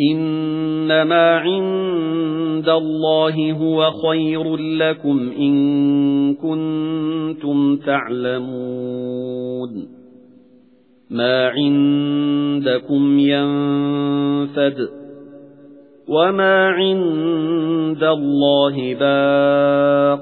إِنَّمَا عِندَ اللَّهِ هُوَ خَيْرٌ لَّكُمْ إِن كُنتُمْ تَعْلَمُونَ مَا عِندَكُمْ يَنفَدُ وَمَا عِندَ اللَّهِ بَاقٍ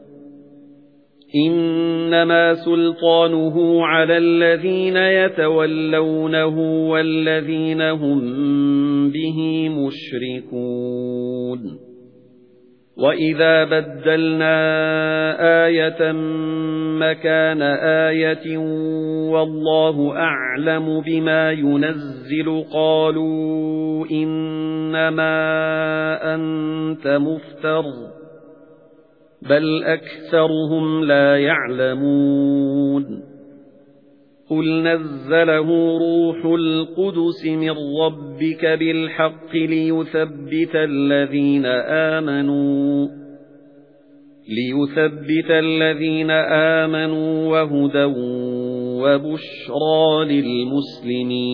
إِنَّمَا سُلْطَانُهُ عَلَى الَّذِينَ يَتَوَلَّوْنَهُ وَالَّذِينَ هُمْ بِهِ مُشْرِكُونَ. وَإِذَا بَدَّلْنَا آيَةً مَكَانَ آيَةٍ وَاللَّهُ أَعْلَمُ بِمَا يُنَزِّلُ قَالُوا إِنَّمَا أَنْتَ مُفْتَرٍ. بَلْ أَكْثَرُهُمْ لَا يَعْلَمُونَ قُلْ نَزَّلَهُ رُوحُ الْقُدُسِ مِنْ رَبِّكَ بِالْحَقِّ لِيُثَبِّتَ الَّذِينَ آمَنُوا لِيُثَبِّتَ الَّذِينَ آمَنُوا وَهُدًى وَبُشْرَى لِلْمُسْلِمِينَ